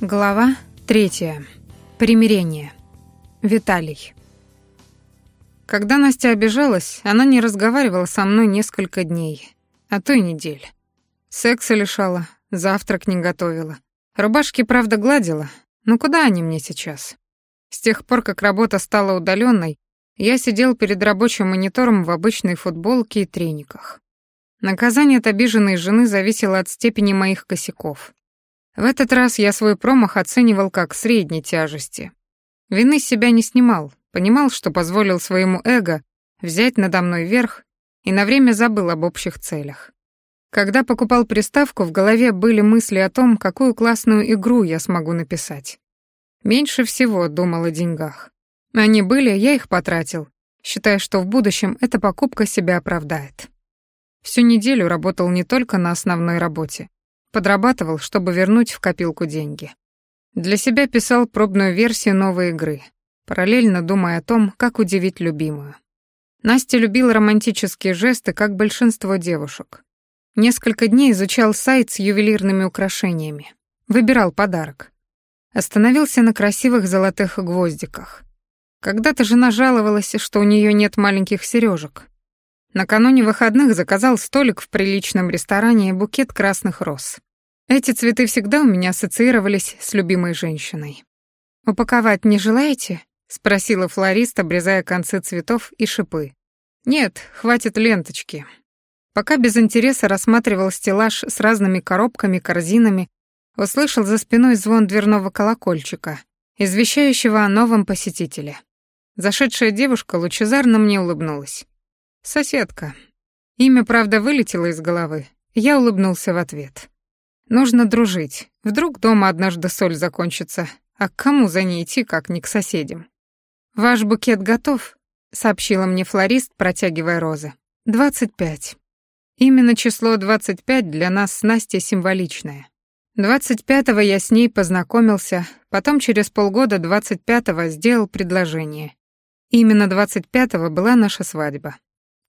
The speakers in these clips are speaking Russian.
Глава третья. Примирение. Виталий. Когда Настя обижалась, она не разговаривала со мной несколько дней, а то и недель. Секса лишала, завтрак не готовила. Рубашки, правда, гладила, но куда они мне сейчас? С тех пор, как работа стала удаленной, я сидел перед рабочим монитором в обычной футболке и трениках. Наказание от обиженной жены зависело от степени моих косяков. В этот раз я свой промах оценивал как средней тяжести. Вины с себя не снимал, понимал, что позволил своему эго взять надо мной верх и на время забыл об общих целях. Когда покупал приставку, в голове были мысли о том, какую классную игру я смогу написать. Меньше всего думал о деньгах. Они были, я их потратил, считая, что в будущем эта покупка себя оправдает. Всю неделю работал не только на основной работе, Подрабатывал, чтобы вернуть в копилку деньги. Для себя писал пробную версию новой игры, параллельно думая о том, как удивить любимую. Настя любила романтические жесты, как большинство девушек. Несколько дней изучал сайт с ювелирными украшениями. Выбирал подарок. Остановился на красивых золотых гвоздиках. Когда-то жена жаловалась, что у нее нет маленьких сережек. Накануне выходных заказал столик в приличном ресторане и букет красных роз. Эти цветы всегда у меня ассоциировались с любимой женщиной. «Упаковать не желаете?» — спросила флорист, обрезая концы цветов и шипы. «Нет, хватит ленточки». Пока без интереса рассматривал стеллаж с разными коробками, корзинами, услышал за спиной звон дверного колокольчика, извещающего о новом посетителе. Зашедшая девушка лучезарно мне улыбнулась. Соседка. Имя, правда, вылетело из головы. Я улыбнулся в ответ. Нужно дружить. Вдруг дома однажды соль закончится. А к кому за ней идти, как не к соседям? Ваш букет готов, сообщила мне флорист, протягивая розы. Двадцать пять. Именно число двадцать пять для нас с Настей символичное. Двадцать пятого я с ней познакомился, потом через полгода двадцать пятого сделал предложение. Именно двадцать пятого была наша свадьба.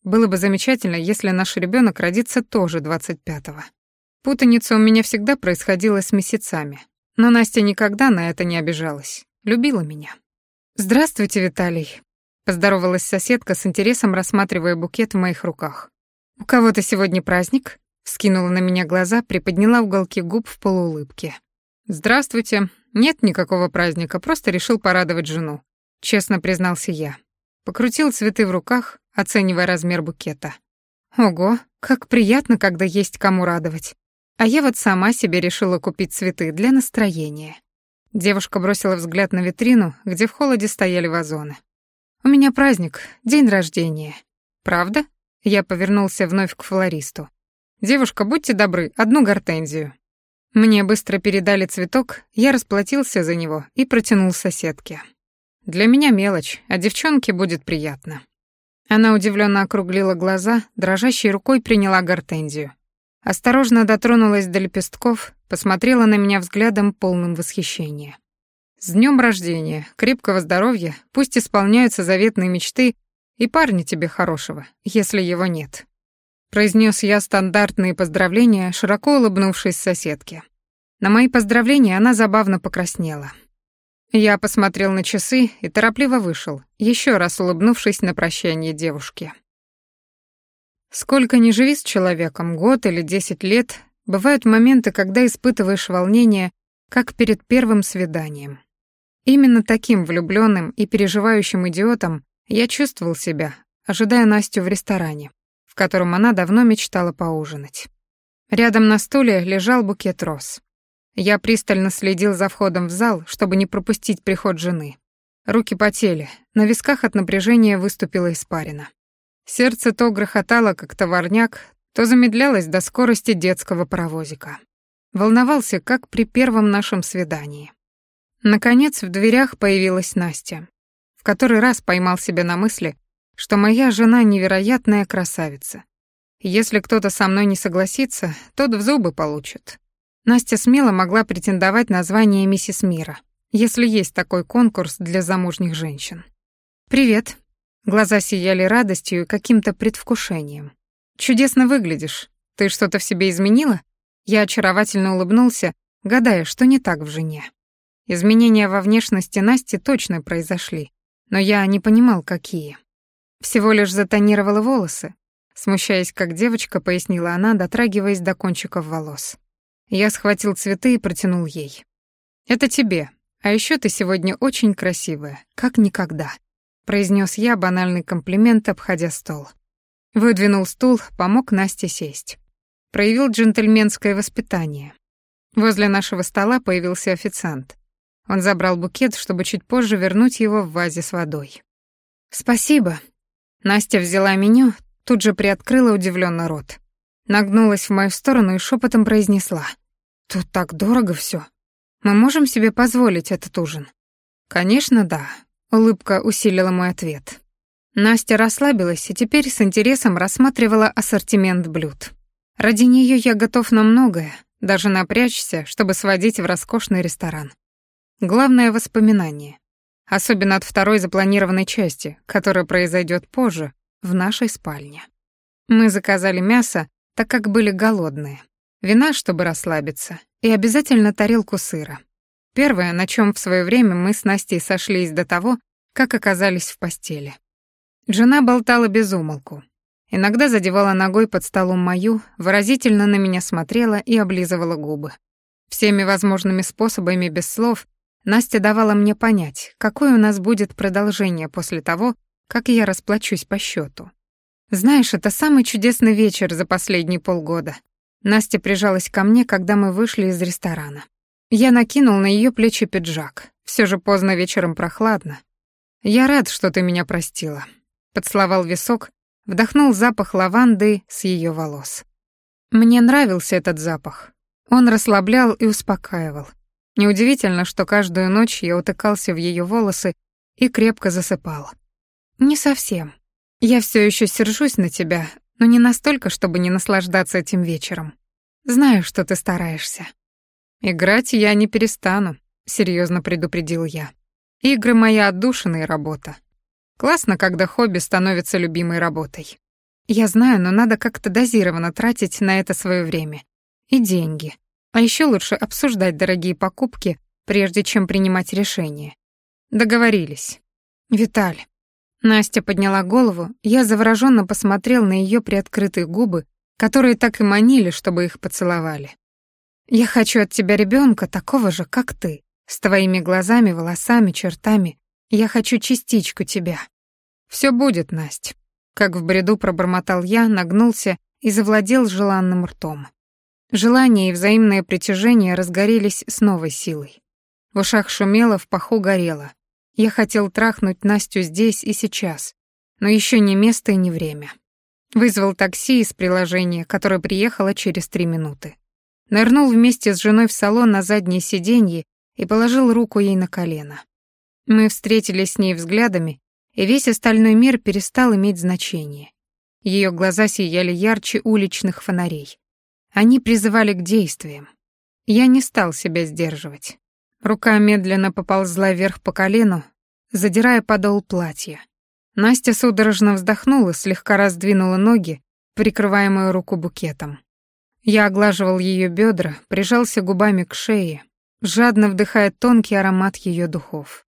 Было бы замечательно, если наш ребенок родится тоже 25-го. Путаница у меня всегда происходила с месяцами, но Настя никогда на это не обижалась. Любила меня. «Здравствуйте, Виталий», — поздоровалась соседка с интересом, рассматривая букет в моих руках. «У кого-то сегодня праздник?» — вскинула на меня глаза, приподняла уголки губ в полуулыбке. «Здравствуйте. Нет никакого праздника, просто решил порадовать жену», — честно признался я. Покрутил цветы в руках, оценивая размер букета. Ого, как приятно, когда есть кому радовать. А я вот сама себе решила купить цветы для настроения. Девушка бросила взгляд на витрину, где в холоде стояли вазоны. «У меня праздник, день рождения». «Правда?» Я повернулся вновь к флористу. «Девушка, будьте добры, одну гортензию». Мне быстро передали цветок, я расплатился за него и протянул соседке. Для меня мелочь, а девчонке будет приятно. Она удивленно округлила глаза, дрожащей рукой приняла гортензию. Осторожно дотронулась до лепестков, посмотрела на меня взглядом полным восхищения. «С днем рождения, крепкого здоровья, пусть исполняются заветные мечты и парня тебе хорошего, если его нет», произнес я стандартные поздравления, широко улыбнувшись соседке. На мои поздравления она забавно покраснела. Я посмотрел на часы и торопливо вышел, еще раз улыбнувшись на прощание девушке. Сколько ни живи с человеком, год или десять лет, бывают моменты, когда испытываешь волнение, как перед первым свиданием. Именно таким влюбленным и переживающим идиотом я чувствовал себя, ожидая Настю в ресторане, в котором она давно мечтала поужинать. Рядом на стуле лежал букет роз. Я пристально следил за входом в зал, чтобы не пропустить приход жены. Руки потели, на висках от напряжения выступила испарина. Сердце то грохотало, как товарняк, то замедлялось до скорости детского паровозика. Волновался, как при первом нашем свидании. Наконец в дверях появилась Настя. В который раз поймал себя на мысли, что моя жена невероятная красавица. Если кто-то со мной не согласится, тот в зубы получит. Настя смело могла претендовать на звание миссис Мира, если есть такой конкурс для замужних женщин. «Привет». Глаза сияли радостью и каким-то предвкушением. «Чудесно выглядишь. Ты что-то в себе изменила?» Я очаровательно улыбнулся, гадая, что не так в жене. Изменения во внешности Насти точно произошли, но я не понимал, какие. Всего лишь затонировала волосы, смущаясь, как девочка, пояснила она, дотрагиваясь до кончиков волос. Я схватил цветы и протянул ей. «Это тебе. А еще ты сегодня очень красивая, как никогда», — произнес я банальный комплимент, обходя стол. Выдвинул стул, помог Насте сесть. Проявил джентльменское воспитание. Возле нашего стола появился официант. Он забрал букет, чтобы чуть позже вернуть его в вазе с водой. «Спасибо». Настя взяла меню, тут же приоткрыла удивленно рот. Нагнулась в мою сторону и шепотом произнесла. «Тут так дорого все. Мы можем себе позволить этот ужин?» «Конечно, да», — улыбка усилила мой ответ. Настя расслабилась и теперь с интересом рассматривала ассортимент блюд. Ради нее я готов на многое, даже напрячься, чтобы сводить в роскошный ресторан. Главное — воспоминание. Особенно от второй запланированной части, которая произойдет позже, в нашей спальне. Мы заказали мясо, так как были голодные. Вина, чтобы расслабиться, и обязательно тарелку сыра. Первое, на чем в свое время мы с Настей сошлись до того, как оказались в постели. Жена болтала без умолку. Иногда задевала ногой под столом мою, выразительно на меня смотрела и облизывала губы. Всеми возможными способами без слов Настя давала мне понять, какое у нас будет продолжение после того, как я расплачусь по счету. Знаешь, это самый чудесный вечер за последние полгода. Настя прижалась ко мне, когда мы вышли из ресторана. Я накинул на ее плечи пиджак. Все же поздно вечером прохладно. Я рад, что ты меня простила поцеловал висок, вдохнул запах лаванды с ее волос. Мне нравился этот запах. Он расслаблял и успокаивал. Неудивительно, что каждую ночь я утыкался в ее волосы и крепко засыпал. Не совсем. Я все еще сержусь на тебя, но не настолько, чтобы не наслаждаться этим вечером. Знаю, что ты стараешься. Играть я не перестану, серьезно предупредил я. Игры моя отдушина и работа. Классно, когда хобби становится любимой работой. Я знаю, но надо как-то дозированно тратить на это свое время. И деньги. А еще лучше обсуждать дорогие покупки, прежде чем принимать решение. Договорились. Виталь. Настя подняла голову, я завороженно посмотрел на ее приоткрытые губы, которые так и манили, чтобы их поцеловали. Я хочу от тебя ребенка такого же, как ты, с твоими глазами, волосами, чертами, я хочу частичку тебя. Все будет, Насть. Как в бреду пробормотал я, нагнулся и завладел желанным ртом. Желание и взаимное притяжение разгорелись с новой силой. В ушах шумело, в паху горело. Я хотел трахнуть Настю здесь и сейчас, но еще не место и не время. Вызвал такси из приложения, которое приехало через три минуты. Нырнул вместе с женой в салон на заднее сиденье и положил руку ей на колено. Мы встретились с ней взглядами, и весь остальной мир перестал иметь значение. Ее глаза сияли ярче уличных фонарей. Они призывали к действиям. Я не стал себя сдерживать. Рука медленно поползла вверх по колену, задирая подол платья. Настя судорожно вздохнула, слегка раздвинула ноги, прикрывая мою руку букетом. Я оглаживал ее бедра, прижался губами к шее, жадно вдыхая тонкий аромат ее духов.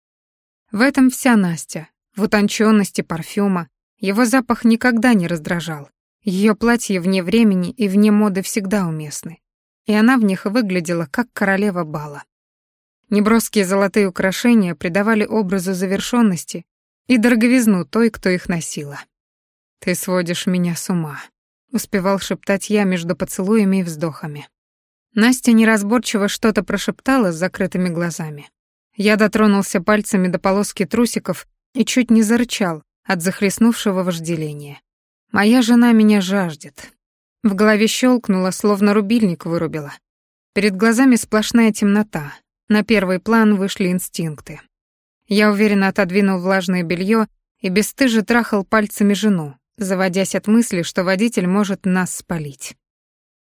В этом вся Настя, в утонченности парфюма. Его запах никогда не раздражал. Ее платья вне времени и вне моды всегда уместны. И она в них выглядела как королева бала. Неброские золотые украшения придавали образу завершенности и дороговизну той, кто их носила. «Ты сводишь меня с ума», — успевал шептать я между поцелуями и вздохами. Настя неразборчиво что-то прошептала с закрытыми глазами. Я дотронулся пальцами до полоски трусиков и чуть не зарычал от захлестнувшего вожделения. Моя жена меня жаждет. В голове щелкнуло, словно рубильник вырубила. Перед глазами сплошная темнота. На первый план вышли инстинкты. Я уверенно отодвинул влажное белье и бесстыже трахал пальцами жену, заводясь от мысли, что водитель может нас спалить.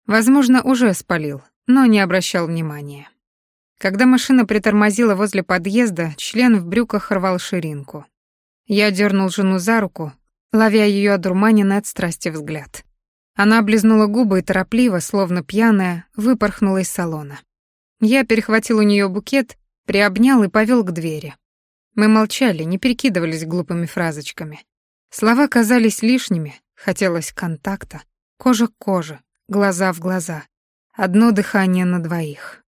Возможно, уже спалил, но не обращал внимания. Когда машина притормозила возле подъезда, член в брюках рвал ширинку. Я дернул жену за руку, ловя ее одурманенный от страсти взгляд. Она облизнула губы и торопливо, словно пьяная, выпорхнула из салона. Я перехватил у нее букет, приобнял и повел к двери. Мы молчали, не перекидывались глупыми фразочками. Слова казались лишними, хотелось контакта, кожа к коже, глаза в глаза. Одно дыхание на двоих.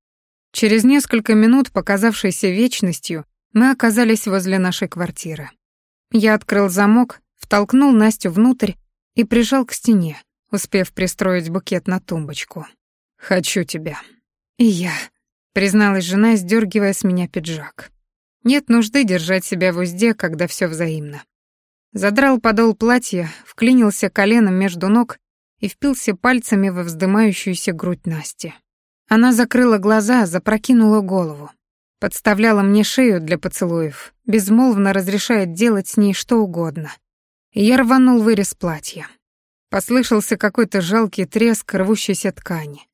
Через несколько минут, показавшейся вечностью, мы оказались возле нашей квартиры. Я открыл замок, втолкнул Настю внутрь и прижал к стене, успев пристроить букет на тумбочку. «Хочу тебя». «И я», — призналась жена, сдергивая с меня пиджак. Нет нужды держать себя в узде, когда все взаимно. Задрал подол платья, вклинился коленом между ног и впился пальцами во вздымающуюся грудь Насти. Она закрыла глаза, запрокинула голову, подставляла мне шею для поцелуев, безмолвно разрешает делать с ней что угодно. И я рванул вырез платья. Послышался какой-то жалкий треск рвущейся ткани.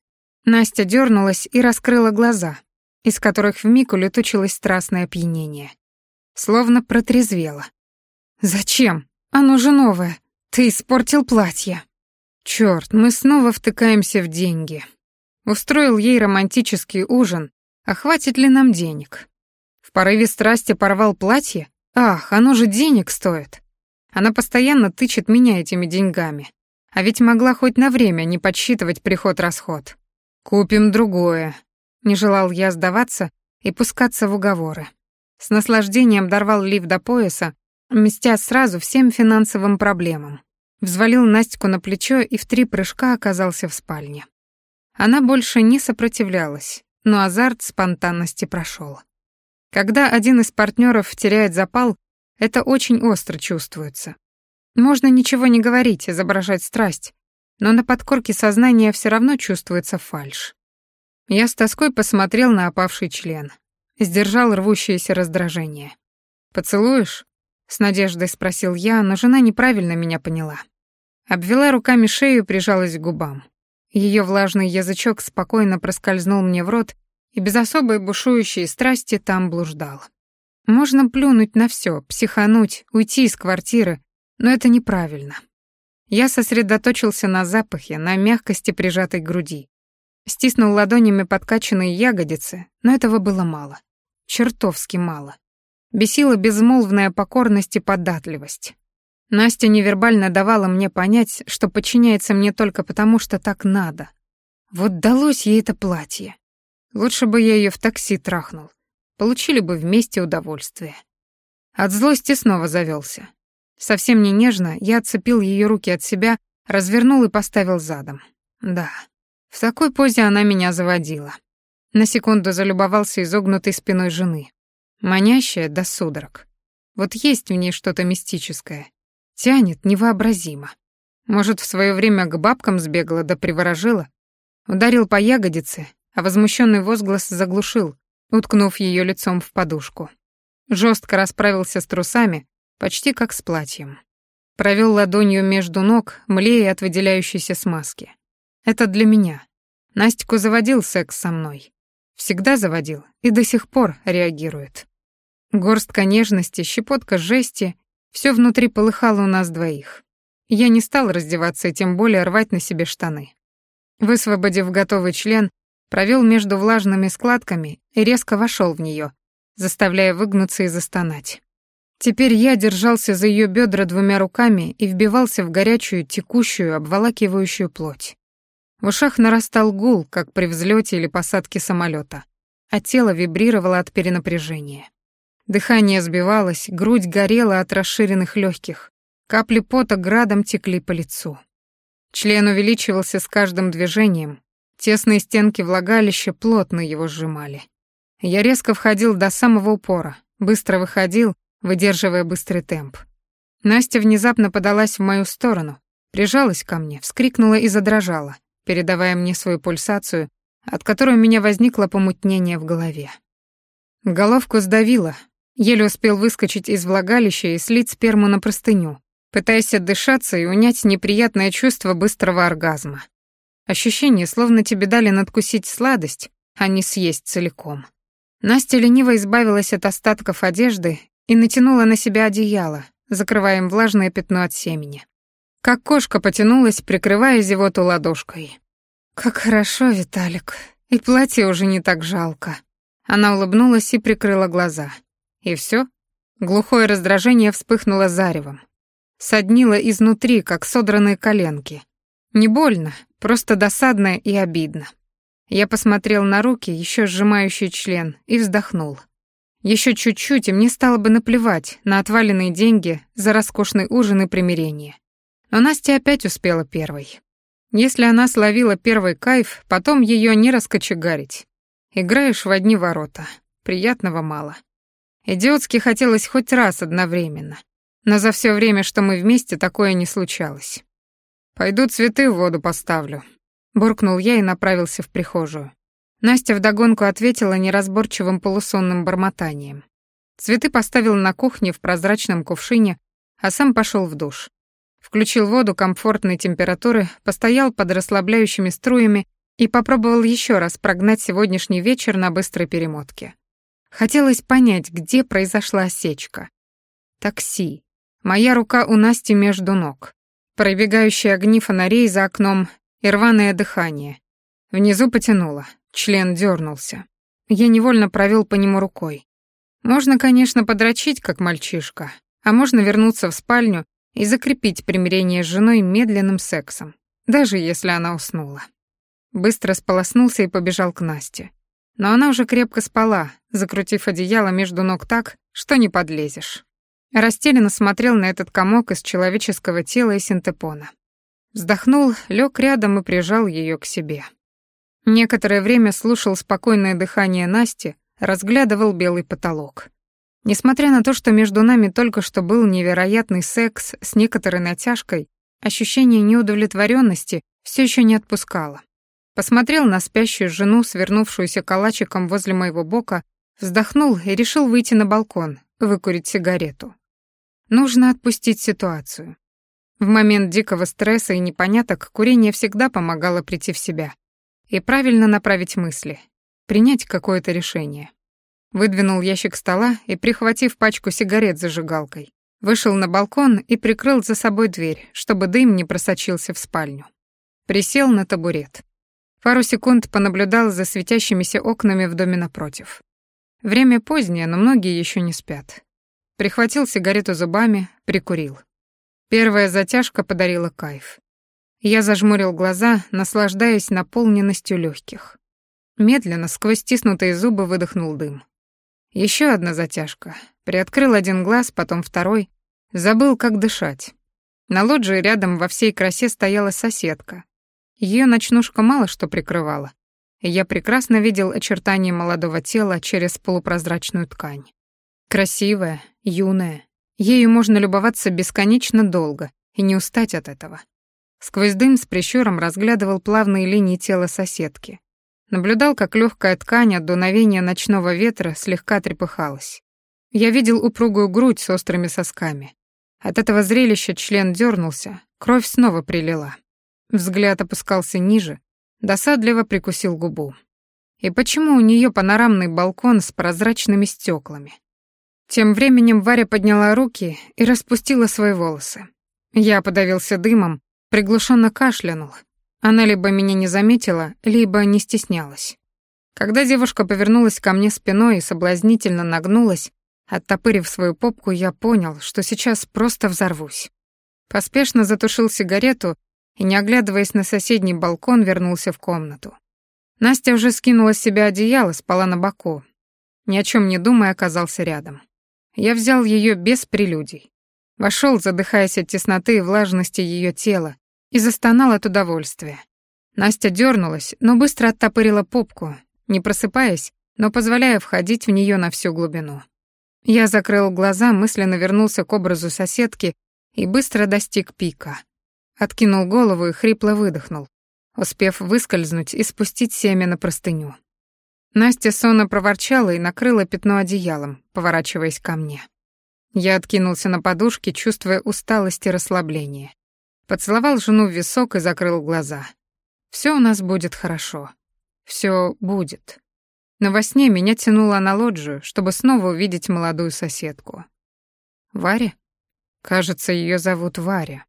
Настя дернулась и раскрыла глаза, из которых вмиг улетучилось страстное опьянение. Словно протрезвела. «Зачем? Оно же новое. Ты испортил платье». Черт, мы снова втыкаемся в деньги. Устроил ей романтический ужин, а хватит ли нам денег? В порыве страсти порвал платье? Ах, оно же денег стоит. Она постоянно тычет меня этими деньгами. А ведь могла хоть на время не подсчитывать приход-расход. Купим другое. Не желал я сдаваться и пускаться в уговоры. С наслаждением дорвал лифт до пояса, мстя сразу всем финансовым проблемам. Взвалил Настю на плечо и в три прыжка оказался в спальне. Она больше не сопротивлялась, но азарт спонтанности прошел. Когда один из партнеров теряет запал, это очень остро чувствуется. Можно ничего не говорить, изображать страсть, но на подкорке сознания все равно чувствуется фальшь. Я с тоской посмотрел на опавший член, сдержал рвущееся раздражение. «Поцелуешь?» — с надеждой спросил я, но жена неправильно меня поняла. Обвела руками шею и прижалась к губам. Ее влажный язычок спокойно проскользнул мне в рот и без особой бушующей страсти там блуждал. Можно плюнуть на все, психануть, уйти из квартиры, но это неправильно. Я сосредоточился на запахе, на мягкости прижатой груди. Стиснул ладонями подкачанные ягодицы, но этого было мало. Чертовски мало. Бесила безмолвная покорность и податливость. Настя невербально давала мне понять, что подчиняется мне только потому, что так надо. Вот далось ей это платье. Лучше бы я ее в такси трахнул. Получили бы вместе удовольствие. От злости снова завелся. Совсем не нежно я отцепил ее руки от себя, развернул и поставил задом. Да, в такой позе она меня заводила. На секунду залюбовался изогнутой спиной жены. Манящая до судорог. Вот есть в ней что-то мистическое. Тянет невообразимо. Может, в свое время к бабкам сбегала да приворожила? Ударил по ягодице, а возмущенный возглас заглушил, уткнув ее лицом в подушку. Жестко расправился с трусами, почти как с платьем. Провел ладонью между ног, млея от выделяющейся смазки. Это для меня. Настику заводил секс со мной. Всегда заводил и до сих пор реагирует. Горстка нежности, щепотка жести все внутри полыхало у нас двоих. Я не стал раздеваться и тем более рвать на себе штаны. Высвободив готовый член, провел между влажными складками и резко вошел в нее, заставляя выгнуться и застонать. Теперь я держался за ее бедра двумя руками и вбивался в горячую, текущую, обволакивающую плоть. В ушах нарастал гул, как при взлете или посадке самолета, а тело вибрировало от перенапряжения. Дыхание сбивалось, грудь горела от расширенных легких. Капли пота градом текли по лицу. Член увеличивался с каждым движением. Тесные стенки влагалища плотно его сжимали. Я резко входил до самого упора, быстро выходил, выдерживая быстрый темп. Настя внезапно подалась в мою сторону, прижалась ко мне, вскрикнула и задрожала, передавая мне свою пульсацию, от которой у меня возникло помутнение в голове. Головку сдавило, Еле успел выскочить из влагалища и слить сперму на простыню, пытаясь отдышаться и унять неприятное чувство быстрого оргазма. Ощущение, словно тебе дали надкусить сладость, а не съесть целиком. Настя лениво избавилась от остатков одежды и натянула на себя одеяло, закрывая им влажное пятно от семени. Как кошка потянулась, прикрывая зевоту ладошкой. «Как хорошо, Виталик, и платье уже не так жалко», Она улыбнулась и прикрыла глаза. И все? Глухое раздражение вспыхнуло заревом. Соднило изнутри, как содранные коленки. Не больно, просто досадно и обидно. Я посмотрел на руки, еще сжимающие член, и вздохнул. Еще чуть-чуть, и мне стало бы наплевать на отваленные деньги за роскошный ужин и примирение. Но Настя опять успела первой. Если она словила первый кайф, потом ее не раскочегарить. Играешь в одни ворота. Приятного мало. Идиотски хотелось хоть раз одновременно. Но за все время, что мы вместе, такое не случалось. «Пойду цветы в воду поставлю», — буркнул я и направился в прихожую. Настя вдогонку ответила неразборчивым полусонным бормотанием. Цветы поставил на кухне в прозрачном кувшине, а сам пошел в душ. Включил воду комфортной температуры, постоял под расслабляющими струями и попробовал еще раз прогнать сегодняшний вечер на быстрой перемотке. Хотелось понять, где произошла осечка. Такси. Моя рука у Насти между ног. Пробегающие огни фонарей за окном и рваное дыхание. Внизу потянуло, член дернулся. Я невольно провел по нему рукой. Можно, конечно, подрочить, как мальчишка, а можно вернуться в спальню и закрепить примирение с женой медленным сексом, даже если она уснула. Быстро сполоснулся и побежал к Насте. Но она уже крепко спала, закрутив одеяло между ног так, что не подлезешь. Растерянно смотрел на этот комок из человеческого тела и синтепона. Вздохнул, лег рядом и прижал ее к себе. Некоторое время слушал спокойное дыхание Насти, разглядывал белый потолок. Несмотря на то, что между нами только что был невероятный секс с некоторой натяжкой, ощущение неудовлетворенности все еще не отпускало. Посмотрел на спящую жену, свернувшуюся калачиком возле моего бока, вздохнул и решил выйти на балкон, выкурить сигарету. Нужно отпустить ситуацию. В момент дикого стресса и непоняток курение всегда помогало прийти в себя и правильно направить мысли, принять какое-то решение. Выдвинул ящик стола и, прихватив пачку сигарет зажигалкой, вышел на балкон и прикрыл за собой дверь, чтобы дым не просочился в спальню. Присел на табурет. Пару секунд понаблюдал за светящимися окнами в доме напротив. Время позднее, но многие еще не спят. Прихватил сигарету зубами, прикурил. Первая затяжка подарила кайф. Я зажмурил глаза, наслаждаясь наполненностью легких. Медленно, сквозь стиснутые зубы, выдохнул дым. Еще одна затяжка. Приоткрыл один глаз, потом второй. Забыл, как дышать. На лоджии рядом во всей красе стояла соседка, ее ночнушка мало что прикрывала. Я прекрасно видел очертания молодого тела через полупрозрачную ткань. Красивая, юная. Ею можно любоваться бесконечно долго и не устать от этого. Сквозь дым с прищуром разглядывал плавные линии тела соседки. Наблюдал, как легкая ткань от дуновения ночного ветра слегка трепыхалась. Я видел упругую грудь с острыми сосками. От этого зрелища член дернулся, кровь снова прилила. Взгляд опускался ниже, досадливо прикусил губу. И почему у нее панорамный балкон с прозрачными стеклами? Тем временем Варя подняла руки и распустила свои волосы. Я подавился дымом, приглушенно кашлянул. Она либо меня не заметила, либо не стеснялась. Когда девушка повернулась ко мне спиной и соблазнительно нагнулась, оттопырив свою попку, я понял, что сейчас просто взорвусь. Поспешно затушил сигарету и, не оглядываясь на соседний балкон, вернулся в комнату. Настя уже скинула с себя одеяло, спала на боку. Ни о чем не думая, оказался рядом. Я взял ее без прелюдий. Вошел, задыхаясь от тесноты и влажности ее тела, и застонал от удовольствия. Настя дернулась, но быстро оттопырила попку, не просыпаясь, но позволяя входить в нее на всю глубину. Я закрыл глаза, мысленно вернулся к образу соседки и быстро достиг пика. Откинул голову и хрипло выдохнул, успев выскользнуть и спустить семя на простыню. Настя сонно проворчала и накрыла пятно одеялом, поворачиваясь ко мне. Я откинулся на подушке, чувствуя усталость и расслабление. Поцеловал жену в висок и закрыл глаза. Все у нас будет хорошо. Все будет. Но во сне меня тянуло на лоджию, чтобы снова увидеть молодую соседку. Варя? Кажется, ее зовут Варя.